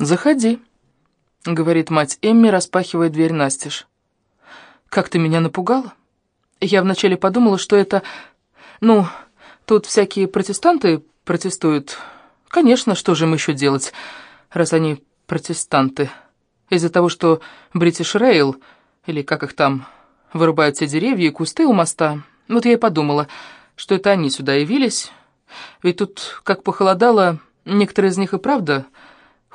«Заходи», — говорит мать Эмми, распахивая дверь настежь. «Как ты меня напугала? Я вначале подумала, что это... Ну, тут всякие протестанты протестуют. Конечно, что же им еще делать, раз они протестанты? Из-за того, что Бритиш Рейл, или как их там, вырубают все деревья и кусты у моста. Вот я и подумала, что это они сюда явились. Ведь тут, как похолодало, некоторые из них и правда,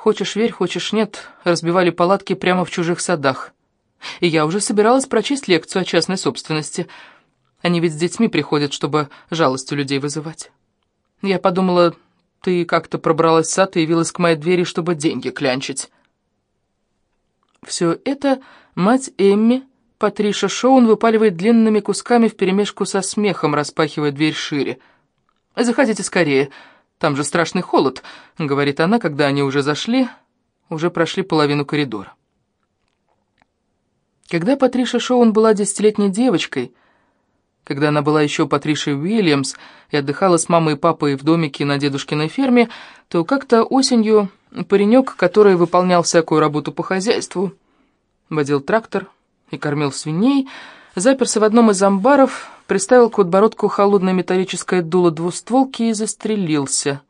хочешь верь, хочешь нет, разбивали палатки прямо в чужих садах. И я уже собиралась прочесть лекцию о частной собственности. Они ведь с детьми приходят, чтобы жалость у людей вызывать. Я подумала, ты как-то пробралась в сад и явилась к моей двери, чтобы деньги клянчить. Все это мать Эмми, Патриша Шоун, выпаливает длинными кусками вперемешку со смехом, распахивая дверь шире. «Заходите скорее, там же страшный холод», — говорит она, когда они уже зашли, уже прошли половину коридора. Когда Патриша Шоун была десятилетней девочкой, когда она была еще Патришей Уильямс и отдыхала с мамой и папой в домике на дедушкиной ферме, то как-то осенью паренек, который выполнял всякую работу по хозяйству, водил трактор и кормил свиней, заперся в одном из амбаров, приставил к подбородку холодное металлическое дуло двустволки и застрелился.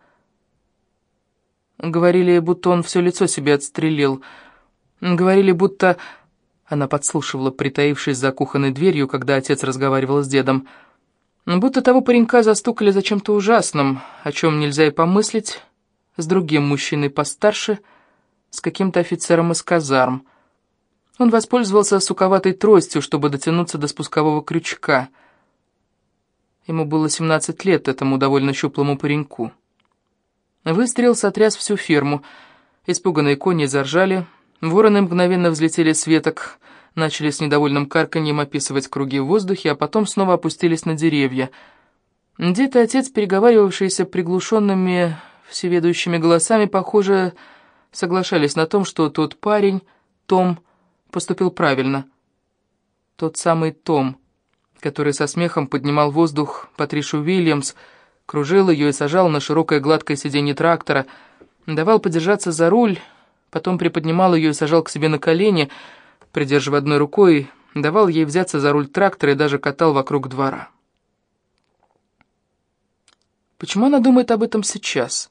Говорили, будто он все лицо себе отстрелил. Говорили, будто она подслушивала, притаившись за кухонной дверью, когда отец разговаривал с дедом. Будто того паренька застукали за чем-то ужасным, о чем нельзя и помыслить, с другим мужчиной постарше, с каким-то офицером из казарм. Он воспользовался суковатой тростью, чтобы дотянуться до спускового крючка. Ему было 17 лет, этому довольно щуплому пареньку. Выстрел сотряс всю ферму. Испуганные кони заржали, Вороны мгновенно взлетели с веток, начали с недовольным карканьем описывать круги в воздухе, а потом снова опустились на деревья. Дед и отец, переговаривавшиеся приглушенными, всеведущими голосами, похоже, соглашались на том, что тот парень, Том, поступил правильно. Тот самый Том, который со смехом поднимал воздух Патришу Уильямс, кружил ее и сажал на широкое гладкое сиденье трактора, давал подержаться за руль, потом приподнимал ее и сажал к себе на колени, придерживая одной рукой, давал ей взяться за руль трактора и даже катал вокруг двора. Почему она думает об этом сейчас,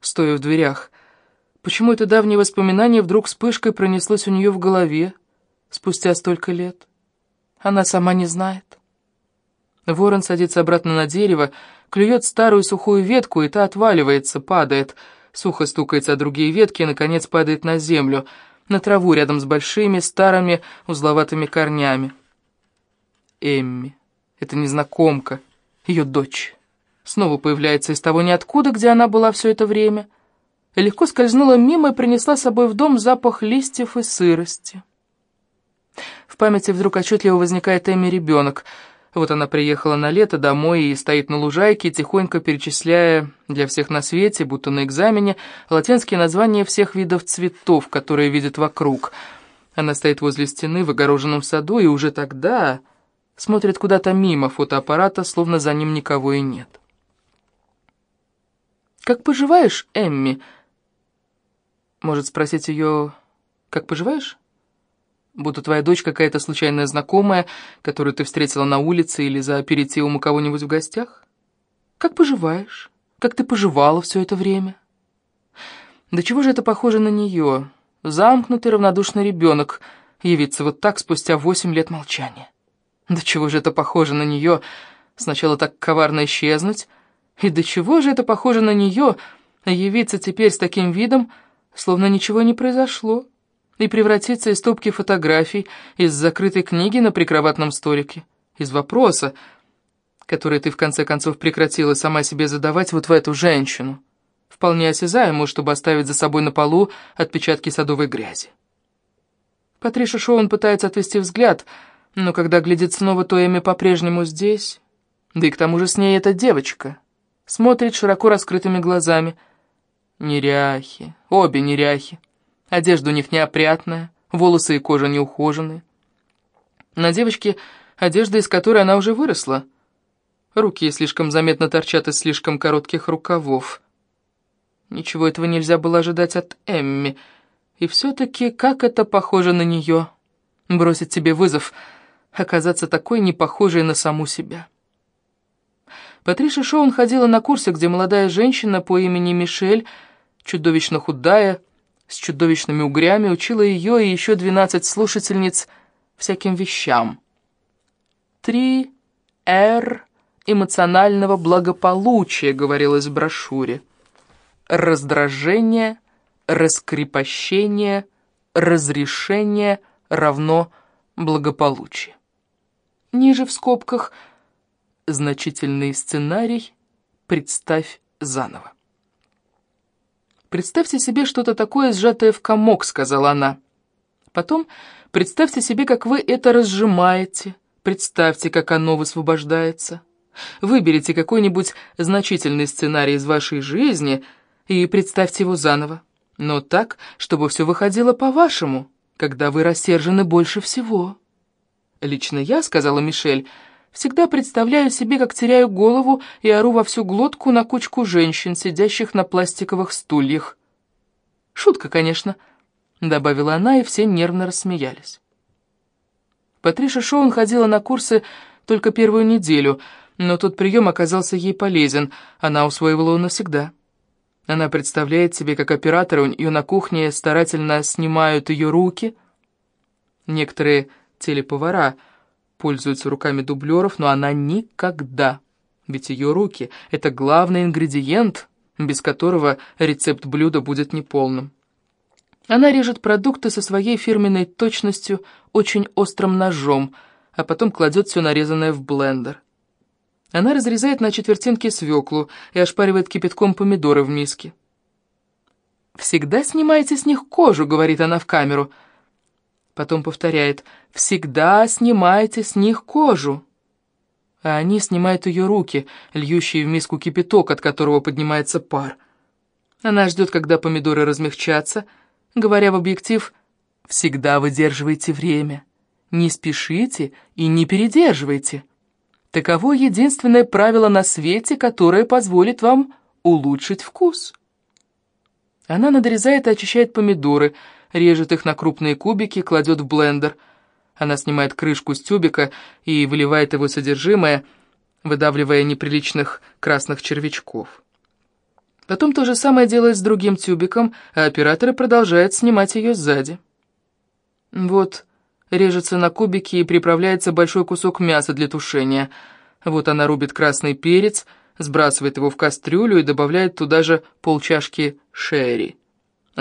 стоя в дверях? Почему это давнее воспоминание вдруг вспышкой пронеслось у нее в голове спустя столько лет? Она сама не знает. Ворон садится обратно на дерево, клюет старую сухую ветку, и та отваливается, падает — сухо стукается о другие ветки и, наконец, падает на землю, на траву рядом с большими, старыми, узловатыми корнями. Эмми. Это незнакомка, ее дочь. Снова появляется из того ниоткуда, где она была все это время. Легко скользнула мимо и принесла с собой в дом запах листьев и сырости. В памяти вдруг отчетливо возникает Эмми ребенок — вот она приехала на лето домой и стоит на лужайке, тихонько перечисляя для всех на свете, будто на экзамене, латинские названия всех видов цветов, которые видит вокруг. Она стоит возле стены в огороженном саду и уже тогда смотрит куда-то мимо фотоаппарата, словно за ним никого и нет. «Как поживаешь, Эмми?» Может спросить ее, «Как поживаешь?» Будто твоя дочь какая-то случайная знакомая, которую ты встретила на улице или за аперитивом у кого-нибудь в гостях? Как поживаешь? Как ты поживала все это время? Да чего же это похоже на нее? Замкнутый равнодушный ребенок явиться вот так спустя восемь лет молчания. Да чего же это похоже на нее? Сначала так коварно исчезнуть. И до чего же это похоже на нее явиться теперь с таким видом, словно ничего не произошло? и превратиться из стопки фотографий, из закрытой книги на прикроватном столике, из вопроса, который ты в конце концов прекратила сама себе задавать вот в эту женщину, вполне осязаемую, чтобы оставить за собой на полу отпечатки садовой грязи. Патриша Шоун пытается отвести взгляд, но когда глядит снова, то Эми по-прежнему здесь, да и к тому же с ней эта девочка, смотрит широко раскрытыми глазами. Неряхи, обе неряхи. Одежда у них неопрятная, волосы и кожа неухоженные. На девочке одежда, из которой она уже выросла. Руки слишком заметно торчат из слишком коротких рукавов. Ничего этого нельзя было ожидать от Эмми. И все-таки как это похоже на нее. Бросить себе вызов, оказаться такой непохожей на саму себя. Патриша Шоун ходила на курсы, где молодая женщина по имени Мишель, чудовищно худая, с чудовищными угрями, учила ее и еще двенадцать слушательниц всяким вещам. «Три Р эмоционального благополучия», — говорилось в брошюре. «Раздражение, раскрепощение, разрешение равно благополучие». Ниже в скобках «Значительный сценарий. Представь заново». «Представьте себе что-то такое, сжатое в комок», — сказала она. «Потом представьте себе, как вы это разжимаете. Представьте, как оно высвобождается. Выберите какой-нибудь значительный сценарий из вашей жизни и представьте его заново. Но так, чтобы все выходило по-вашему, когда вы рассержены больше всего». «Лично я», — сказала Мишель, — Всегда представляю себе, как теряю голову и ору во всю глотку на кучку женщин, сидящих на пластиковых стульях. Шутка, конечно, — добавила она, и все нервно рассмеялись. Патриша Шоун ходила на курсы только первую неделю, но тот прием оказался ей полезен, она усвоила его навсегда. Она представляет себе, как операторы у нее на кухне старательно снимают ее руки. Некоторые телеповара — пользуется руками дублеров, но она никогда. Ведь ее руки — это главный ингредиент, без которого рецепт блюда будет неполным. Она режет продукты со своей фирменной точностью, очень острым ножом, а потом кладет все нарезанное в блендер. Она разрезает на четвертинки свеклу и ошпаривает кипятком помидоры в миске. «Всегда снимайте с них кожу», — говорит она в камеру — Потом повторяет «Всегда снимайте с них кожу». А они снимают ее руки, льющие в миску кипяток, от которого поднимается пар. Она ждет, когда помидоры размягчатся, говоря в объектив «Всегда выдерживайте время, не спешите и не передерживайте». Таково единственное правило на свете, которое позволит вам улучшить вкус. Она надрезает и очищает помидоры, режет их на крупные кубики, кладет в блендер. Она снимает крышку с тюбика и выливает его содержимое, выдавливая неприличных красных червячков. Потом то же самое делает с другим тюбиком, а операторы продолжают снимать ее сзади. Вот режется на кубики и приправляется большой кусок мяса для тушения. Вот она рубит красный перец, сбрасывает его в кастрюлю и добавляет туда же полчашки шерри.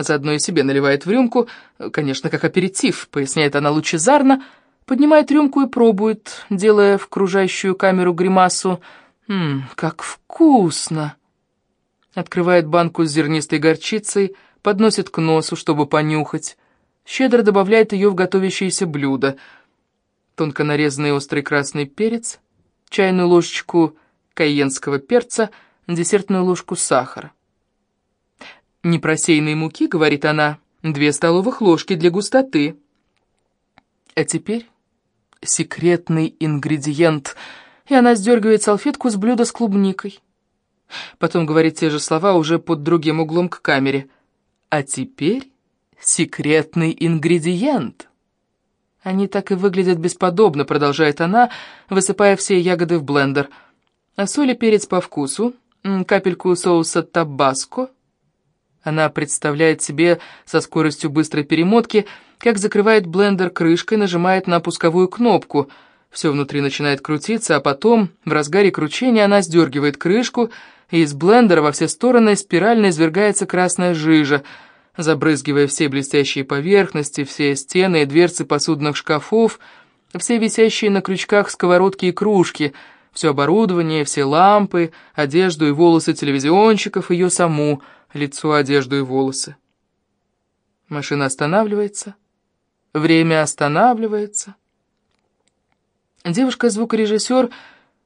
Заодно и себе наливает в рюмку, конечно, как аперитив, поясняет она лучезарно, поднимает рюмку и пробует, делая в окружающую камеру гримасу. «Ммм, как вкусно!» Открывает банку с зернистой горчицей, подносит к носу, чтобы понюхать. Щедро добавляет ее в готовящееся блюдо. Тонко нарезанный острый красный перец, чайную ложечку кайенского перца, десертную ложку сахара. «Непросеянной муки, — говорит она, — две столовых ложки для густоты». А теперь секретный ингредиент, и она сдергивает салфетку с блюда с клубникой. Потом говорит те же слова уже под другим углом к камере. А теперь секретный ингредиент. Они так и выглядят бесподобно, продолжает она, высыпая все ягоды в блендер. А соль и перец по вкусу, капельку соуса табаско — она представляет себе со скоростью быстрой перемотки, как закрывает блендер крышкой, нажимает на пусковую кнопку. Все внутри начинает крутиться, а потом, в разгаре кручения, она сдергивает крышку, и из блендера во все стороны спирально извергается красная жижа, забрызгивая все блестящие поверхности, все стены и дверцы посудных шкафов, все висящие на крючках сковородки и кружки, все оборудование, все лампы, одежду и волосы телевизионщиков, ее саму — лицо, одежду и волосы. Машина останавливается. Время останавливается. Девушка-звукорежиссер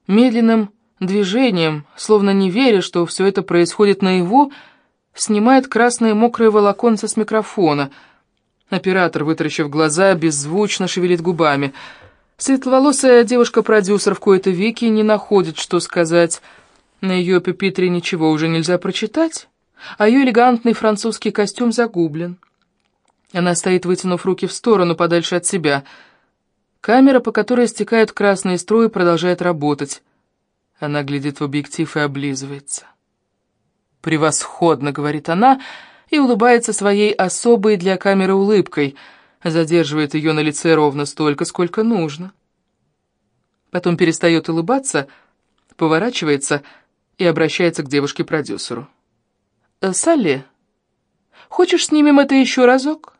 медленным движением, словно не веря, что все это происходит наяву, снимает красные мокрые волоконца с микрофона. Оператор, вытаращив глаза, беззвучно шевелит губами. Светловолосая девушка-продюсер в кои-то веки не находит, что сказать. На ее пепитре ничего уже нельзя прочитать. А ее элегантный французский костюм загублен. Она стоит, вытянув руки в сторону, подальше от себя. Камера, по которой стекают красные струи, продолжает работать. Она глядит в объектив и облизывается. «Превосходно», — говорит она, и улыбается своей особой для камеры улыбкой, задерживает ее на лице ровно столько, сколько нужно. Потом перестает улыбаться, поворачивается и обращается к девушке-продюсеру. «Э, «Салли, хочешь снимем это еще разок?»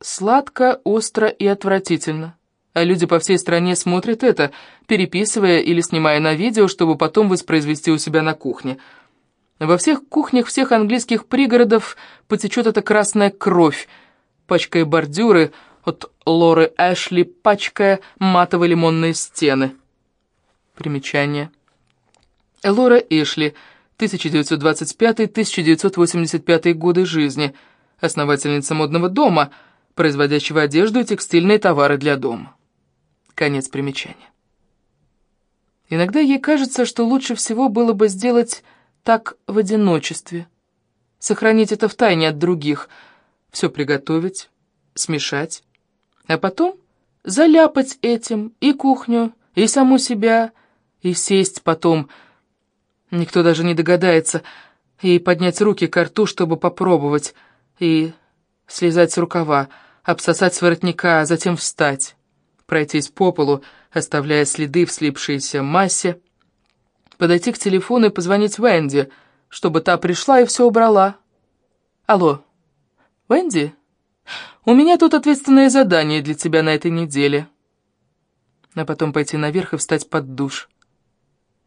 Сладко, остро и отвратительно. А люди по всей стране смотрят это, переписывая или снимая на видео, чтобы потом воспроизвести у себя на кухне. Во всех кухнях всех английских пригородов потечет эта красная кровь, пачкая бордюры от Лоры Эшли, пачкая матово-лимонные стены. Примечание. Лора Эшли, 1925-1985 годы жизни, основательница модного дома – производящего одежду и текстильные товары для дома. Конец примечания. Иногда ей кажется, что лучше всего было бы сделать так в одиночестве, сохранить это в тайне от других, все приготовить, смешать, а потом заляпать этим и кухню, и саму себя, и сесть потом, никто даже не догадается, и поднять руки к рту, чтобы попробовать, и слезать с рукава, обсосать с воротника, а затем встать, пройтись по полу, оставляя следы в слипшейся массе, подойти к телефону и позвонить Венди, чтобы та пришла и все убрала. Алло, Венди? У меня тут ответственное задание для тебя на этой неделе. А потом пойти наверх и встать под душ.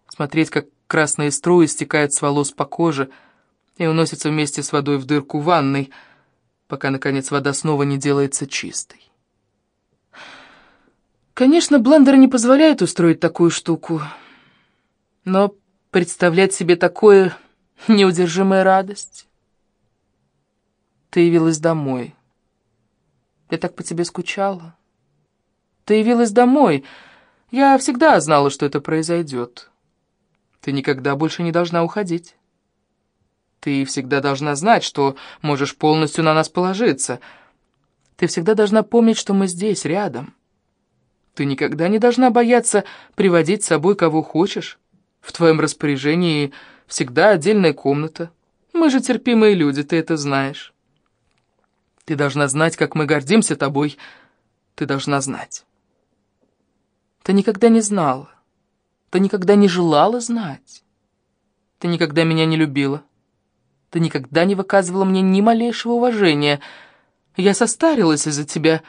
Смотреть, как красные струи стекают с волос по коже и уносятся вместе с водой в дырку ванной — пока, наконец, вода снова не делается чистой. Конечно, блендер не позволяет устроить такую штуку, но представлять себе такое — неудержимая радость. Ты явилась домой. Я так по тебе скучала. Ты явилась домой. Я всегда знала, что это произойдет. Ты никогда больше не должна уходить. Ты всегда должна знать, что можешь полностью на нас положиться. Ты всегда должна помнить, что мы здесь, рядом. Ты никогда не должна бояться приводить с собой кого хочешь. В твоем распоряжении всегда отдельная комната. Мы же терпимые люди, ты это знаешь. Ты должна знать, как мы гордимся тобой. Ты должна знать. Ты никогда не знала. Ты никогда не желала знать. Ты никогда меня не любила. Ты никогда не выказывала мне ни малейшего уважения. Я состарилась из-за тебя.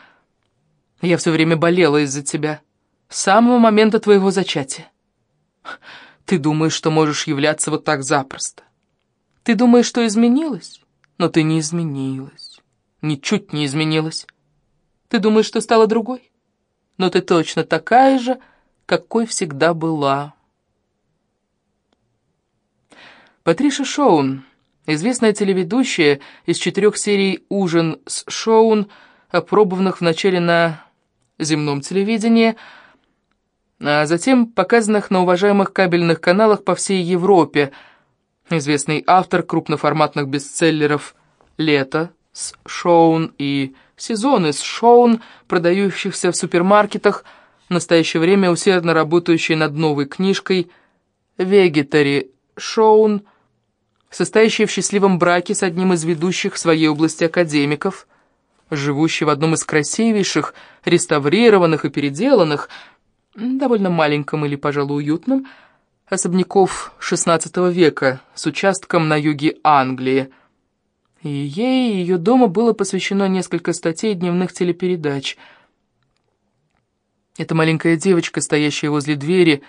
Я все время болела из-за тебя. С самого момента твоего зачатия. Ты думаешь, что можешь являться вот так запросто. Ты думаешь, что изменилась? Но ты не изменилась. Ничуть не изменилась. Ты думаешь, что стала другой? Но ты точно такая же, какой всегда была. Патриша Шоун Известная телеведущая из четырех серий «Ужин с Шоун», опробованных вначале на земном телевидении, а затем показанных на уважаемых кабельных каналах по всей Европе. Известный автор крупноформатных бестселлеров «Лето» с Шоун и «Сезоны с Шоун», продающихся в супермаркетах, в настоящее время усердно работающий над новой книжкой «Вегетари Шоун», состоящая в счастливом браке с одним из ведущих в своей области академиков, живущий в одном из красивейших, реставрированных и переделанных, довольно маленьком или, пожалуй, уютном, особняков XVI века с участком на юге Англии. И ей и ее дому было посвящено несколько статей дневных телепередач. Эта маленькая девочка, стоящая возле двери,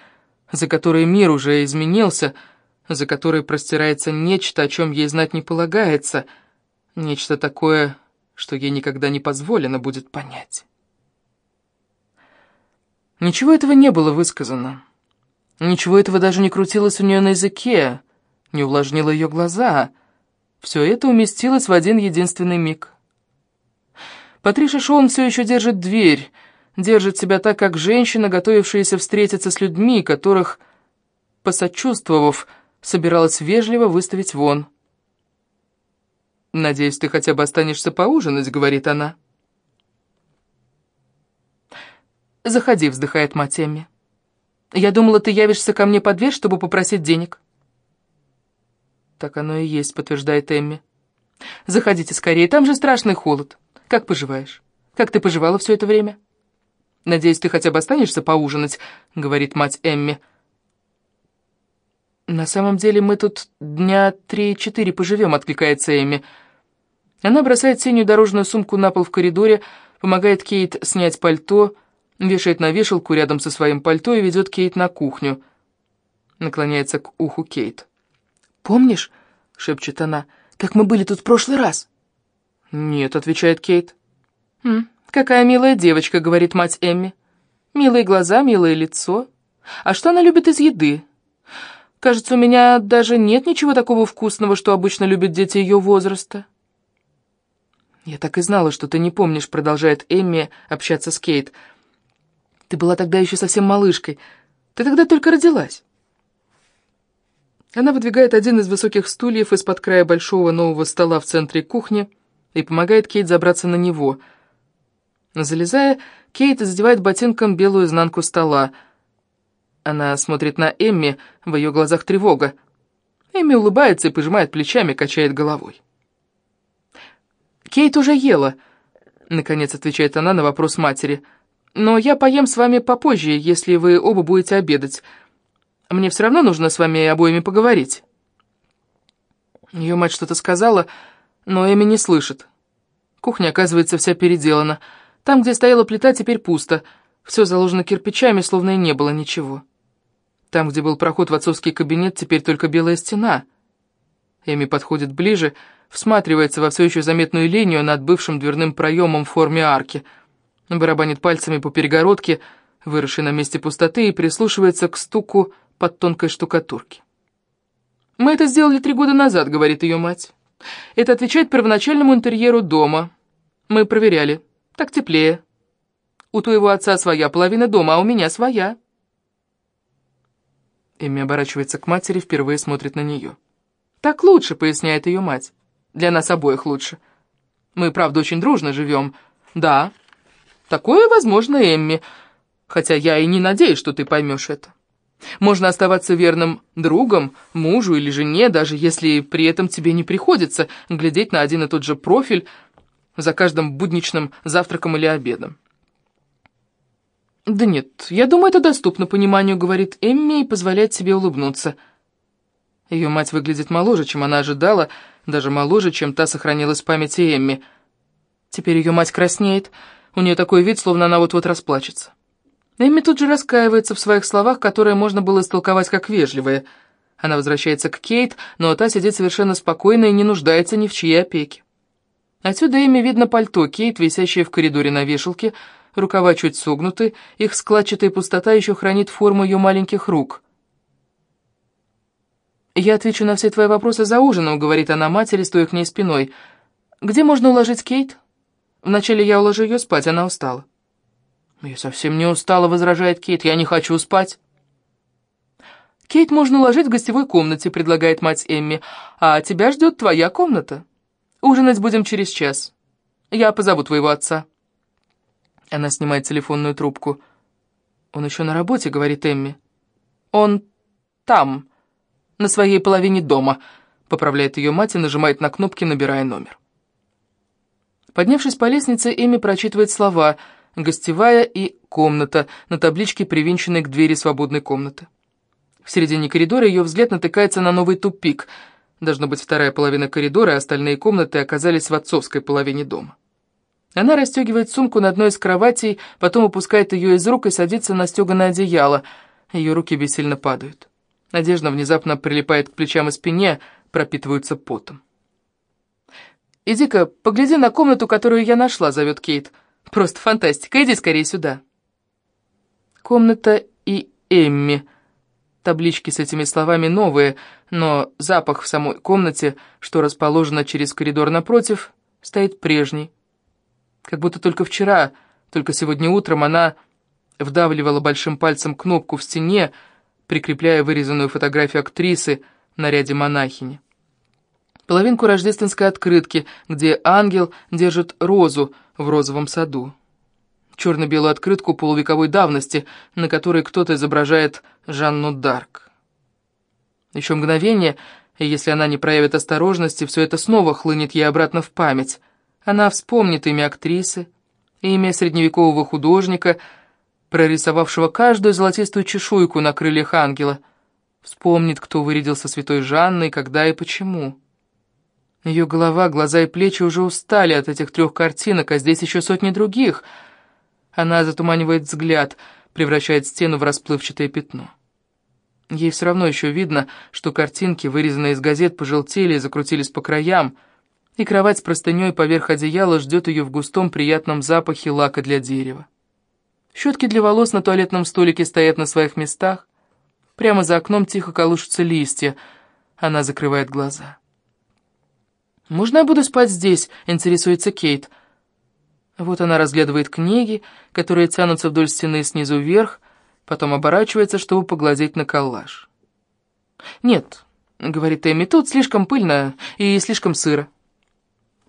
за которой мир уже изменился, — за которой простирается нечто, о чем ей знать не полагается, нечто такое, что ей никогда не позволено будет понять. Ничего этого не было высказано. Ничего этого даже не крутилось у нее на языке, не увлажнило ее глаза. Все это уместилось в один единственный миг. Патриша Шоун все еще держит дверь, держит себя так, как женщина, готовившаяся встретиться с людьми, которых, посочувствовав, собиралась вежливо выставить вон. «Надеюсь, ты хотя бы останешься поужинать», — говорит она. «Заходи», — вздыхает мать Эмми. «Я думала, ты явишься ко мне под дверь, чтобы попросить денег». «Так оно и есть», — подтверждает Эмми. «Заходите скорее, там же страшный холод. Как поживаешь? Как ты поживала все это время?» «Надеюсь, ты хотя бы останешься поужинать», — говорит мать Эмми. «На самом деле мы тут дня три-четыре поживем», — откликается Эмми. Она бросает синюю дорожную сумку на пол в коридоре, помогает Кейт снять пальто, вешает на вешалку рядом со своим пальто и ведет Кейт на кухню. Наклоняется к уху Кейт. «Помнишь?» — шепчет она. «Как мы были тут в прошлый раз?» «Нет», — отвечает Кейт. «Хм, какая милая девочка», — говорит мать Эмми. «Милые глаза, милое лицо. А что она любит из еды?» Кажется, у меня даже нет ничего такого вкусного, что обычно любят дети ее возраста. «Я так и знала, что ты не помнишь», — продолжает Эмми общаться с Кейт. «Ты была тогда еще совсем малышкой. Ты тогда только родилась». Она выдвигает один из высоких стульев из-под края большого нового стола в центре кухни и помогает Кейт забраться на него. Залезая, Кейт задевает ботинком белую изнанку стола — она смотрит на Эмми, в ее глазах тревога. Эмми улыбается и пожимает плечами, качает головой. «Кейт уже ела», — наконец отвечает она на вопрос матери. «Но я поем с вами попозже, если вы оба будете обедать. Мне все равно нужно с вами обоими поговорить». Ее мать что-то сказала, но Эми не слышит. Кухня, оказывается, вся переделана. Там, где стояла плита, теперь пусто. Все заложено кирпичами, словно и не было ничего. Там, где был проход в отцовский кабинет, теперь только белая стена. Эми подходит ближе, всматривается во все еще заметную линию над бывшим дверным проемом в форме арки, барабанит пальцами по перегородке, выросшей на месте пустоты, и прислушивается к стуку под тонкой штукатурки. «Мы это сделали три года назад», — говорит ее мать. «Это отвечает первоначальному интерьеру дома. Мы проверяли. Так теплее. У твоего отца своя половина дома, а у меня своя». Эми оборачивается к матери, впервые смотрит на нее. «Так лучше», — поясняет ее мать. «Для нас обоих лучше. Мы, правда, очень дружно живем. Да, такое возможно, Эмми, хотя я и не надеюсь, что ты поймешь это. Можно оставаться верным другом, мужу или жене, даже если при этом тебе не приходится глядеть на один и тот же профиль за каждым будничным завтраком или обедом. «Да нет, я думаю, это доступно пониманию», — говорит Эмми и позволяет себе улыбнуться. Ее мать выглядит моложе, чем она ожидала, даже моложе, чем та сохранилась в памяти Эмми. Теперь ее мать краснеет, у нее такой вид, словно она вот-вот расплачется. Эмми тут же раскаивается в своих словах, которые можно было истолковать как вежливые. Она возвращается к Кейт, но та сидит совершенно спокойно и не нуждается ни в чьей опеке. Отсюда Эмми видно пальто Кейт, висящее в коридоре на вешалке, — рукава чуть согнуты, их складчатая пустота еще хранит форму ее маленьких рук. «Я отвечу на все твои вопросы за ужином», — говорит она матери, стоя к ней спиной. «Где можно уложить Кейт?» «Вначале я уложу ее спать, она устала». «Я совсем не устала», — возражает Кейт, — «я не хочу спать». «Кейт можно уложить в гостевой комнате», — предлагает мать Эмми, «а тебя ждет твоя комната. Ужинать будем через час. Я позову твоего отца». Она снимает телефонную трубку. «Он еще на работе», — говорит Эмми. «Он там, на своей половине дома», — поправляет ее мать и нажимает на кнопки, набирая номер. Поднявшись по лестнице, Эми прочитывает слова «гостевая» и «комната» на табличке, привинченной к двери свободной комнаты. В середине коридора ее взгляд натыкается на новый тупик. Должно быть вторая половина коридора, а остальные комнаты оказались в отцовской половине дома. Она расстегивает сумку на одной из кроватей, потом упускает ее из рук и садится на стеганое одеяло. Ее руки бессильно падают. Надежда внезапно прилипает к плечам и спине, пропитываются потом. «Иди-ка, погляди на комнату, которую я нашла», — зовет Кейт. «Просто фантастика, иди скорее сюда». Комната и Эмми. Таблички с этими словами новые, но запах в самой комнате, что расположена через коридор напротив, стоит прежний. Как будто только вчера, только сегодня утром она вдавливала большим пальцем кнопку в стене, прикрепляя вырезанную фотографию актрисы, наряде монахини. Половинку рождественской открытки, где ангел держит розу в розовом саду. Черно-белую открытку полувековой давности, на которой кто-то изображает Жанну Дарк. Еще мгновение, и если она не проявит осторожности, все это снова хлынет ей обратно в память. Она вспомнит имя актрисы, имя средневекового художника, прорисовавшего каждую золотистую чешуйку на крыльях ангела. Вспомнит, кто вырядился святой Жанной, когда и почему. Ее голова, глаза и плечи уже устали от этих трех картинок, а здесь еще сотни других. Она затуманивает взгляд, превращает стену в расплывчатое пятно. Ей все равно еще видно, что картинки, вырезанные из газет, пожелтели и закрутились по краям, и кровать с простыней поверх одеяла ждет ее в густом приятном запахе лака для дерева. Щетки для волос на туалетном столике стоят на своих местах. Прямо за окном тихо колышутся листья. Она закрывает глаза. «Можно я буду спать здесь?» — интересуется Кейт. Вот она разглядывает книги, которые тянутся вдоль стены снизу вверх, потом оборачивается, чтобы поглазеть на коллаж. «Нет», — говорит Эми, — «тут слишком пыльно и слишком сыро».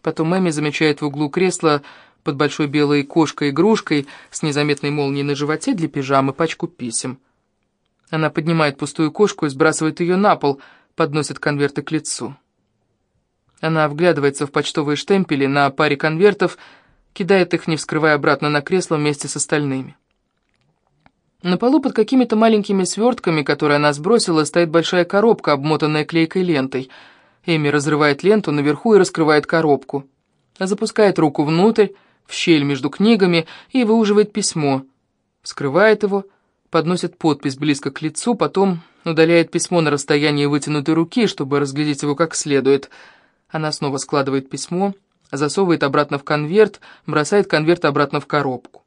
Потом Эми замечает в углу кресла под большой белой кошкой-игрушкой с незаметной молнией на животе для пижамы пачку писем. Она поднимает пустую кошку и сбрасывает ее на пол, подносит конверты к лицу. Она вглядывается в почтовые штемпели на паре конвертов, кидает их, не вскрывая обратно на кресло вместе с остальными. На полу под какими-то маленькими свертками, которые она сбросила, стоит большая коробка, обмотанная клейкой лентой. Эми разрывает ленту наверху и раскрывает коробку. Запускает руку внутрь, в щель между книгами, и выуживает письмо. Вскрывает его, подносит подпись близко к лицу, потом удаляет письмо на расстоянии вытянутой руки, чтобы разглядеть его как следует — она снова складывает письмо, засовывает обратно в конверт, бросает конверт обратно в коробку.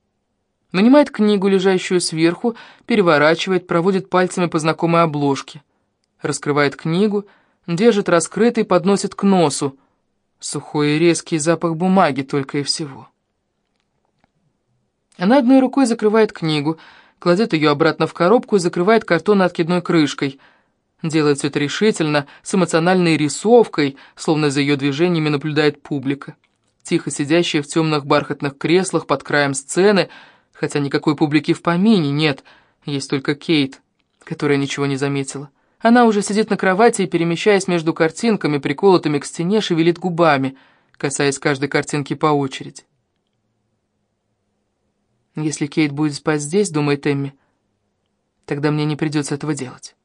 Нанимает книгу, лежащую сверху, переворачивает, проводит пальцами по знакомой обложке. Раскрывает книгу, держит раскрытой, подносит к носу. Сухой и резкий запах бумаги только и всего. Она одной рукой закрывает книгу, кладет ее обратно в коробку и закрывает картон откидной крышкой — Делает все это решительно, с эмоциональной рисовкой, словно за ее движениями наблюдает публика. Тихо сидящая в темных бархатных креслах под краем сцены, хотя никакой публики в помине нет, есть только Кейт, которая ничего не заметила. Она уже сидит на кровати и, перемещаясь между картинками, приколотыми к стене, шевелит губами, касаясь каждой картинки по очереди. «Если Кейт будет спать здесь, — думает Эмми, — тогда мне не придется этого делать».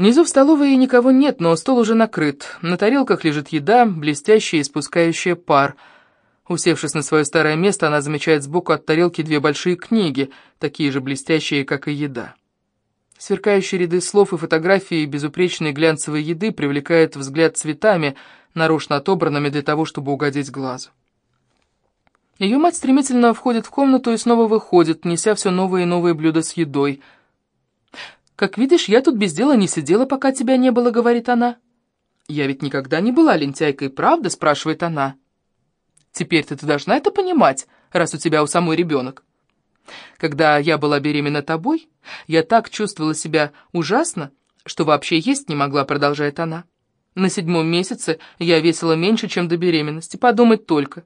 Внизу в столовой никого нет, но стол уже накрыт. На тарелках лежит еда, блестящая и спускающая пар. Усевшись на свое старое место, она замечает сбоку от тарелки две большие книги, такие же блестящие, как и еда. Сверкающие ряды слов и фотографии безупречной глянцевой еды привлекают взгляд цветами, нарочно отобранными для того, чтобы угодить глазу. Ее мать стремительно входит в комнату и снова выходит, неся все новые и новые блюда с едой – «Как видишь, я тут без дела не сидела, пока тебя не было», — говорит она. «Я ведь никогда не была лентяйкой, правда?» — спрашивает она. «Теперь-то ты должна это понимать, раз у тебя у самой ребенок. Когда я была беременна тобой, я так чувствовала себя ужасно, что вообще есть не могла», — продолжает она. «На седьмом месяце я весила меньше, чем до беременности, подумать только.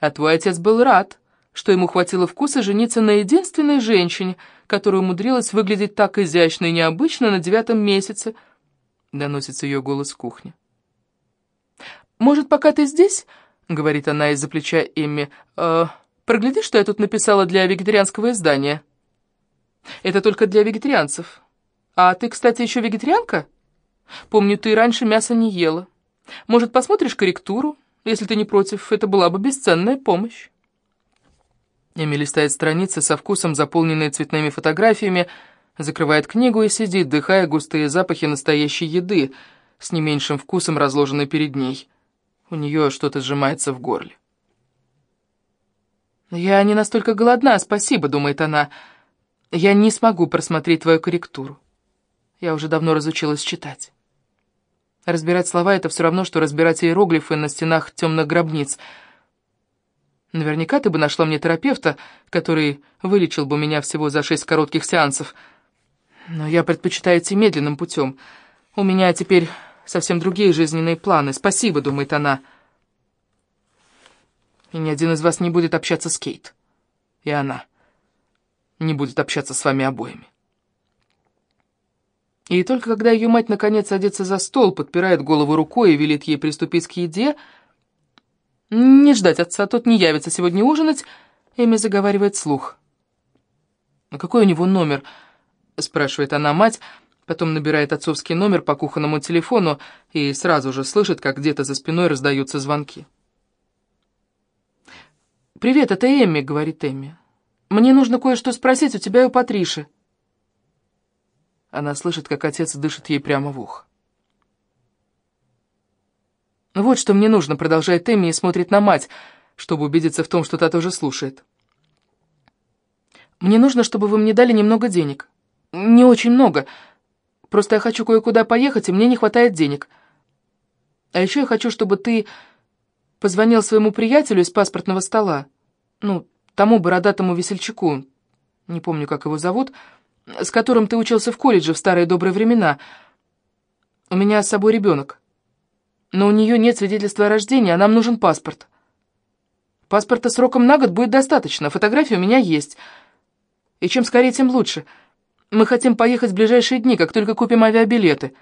А твой отец был рад, что ему хватило вкуса жениться на единственной женщине, которая умудрилась выглядеть так изящно и необычно на девятом месяце, — доносится ее голос в кухне. «Может, пока ты здесь?» — говорит она из-за плеча Эмми. «Э, «Прогляди, что я тут написала для вегетарианского издания». «Это только для вегетарианцев. А ты, кстати, еще вегетарианка? Помню, ты раньше мясо не ела. Может, посмотришь корректуру? Если ты не против, это была бы бесценная помощь». Эми листает страницы со вкусом, заполненные цветными фотографиями, закрывает книгу и сидит, дыхая густые запахи настоящей еды, с не меньшим вкусом разложенной перед ней. У нее что-то сжимается в горле. «Я не настолько голодна, спасибо», — думает она. «Я не смогу просмотреть твою корректуру. Я уже давно разучилась читать». Разбирать слова — это все равно, что разбирать иероглифы на стенах темных гробниц — Наверняка ты бы нашла мне терапевта, который вылечил бы меня всего за шесть коротких сеансов. Но я предпочитаю идти медленным путем. У меня теперь совсем другие жизненные планы. Спасибо, думает она. И ни один из вас не будет общаться с Кейт. И она не будет общаться с вами обоими. И только когда ее мать наконец садится за стол, подпирает голову рукой и велит ей приступить к еде, не ждать отца, тот не явится сегодня ужинать, Эми заговаривает слух. «А какой у него номер?» — спрашивает она мать, потом набирает отцовский номер по кухонному телефону и сразу же слышит, как где-то за спиной раздаются звонки. «Привет, это Эмми», — говорит Эмми. «Мне нужно кое-что спросить у тебя и у Патриши». Она слышит, как отец дышит ей прямо в ухо. «Вот что мне нужно», — продолжает Эмми и смотрит на мать, чтобы убедиться в том, что та тоже слушает. «Мне нужно, чтобы вы мне дали немного денег. Не очень много. Просто я хочу кое-куда поехать, и мне не хватает денег. А еще я хочу, чтобы ты позвонил своему приятелю из паспортного стола. Ну, тому бородатому весельчаку, не помню, как его зовут, с которым ты учился в колледже в старые добрые времена. У меня с собой ребенок» но у нее нет свидетельства о рождении, а нам нужен паспорт. Паспорта сроком на год будет достаточно, фотографии у меня есть. И чем скорее, тем лучше. Мы хотим поехать в ближайшие дни, как только купим авиабилеты».